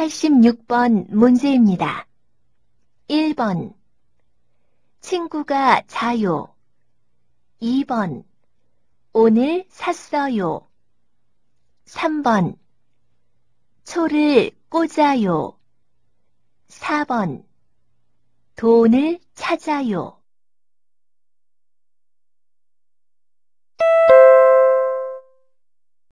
86번 문제입니다. 1번. 친구가 자요. 2번. 오늘 샀어요. 3번. 초를 꽂아요. 4번. 돈을 찾아요.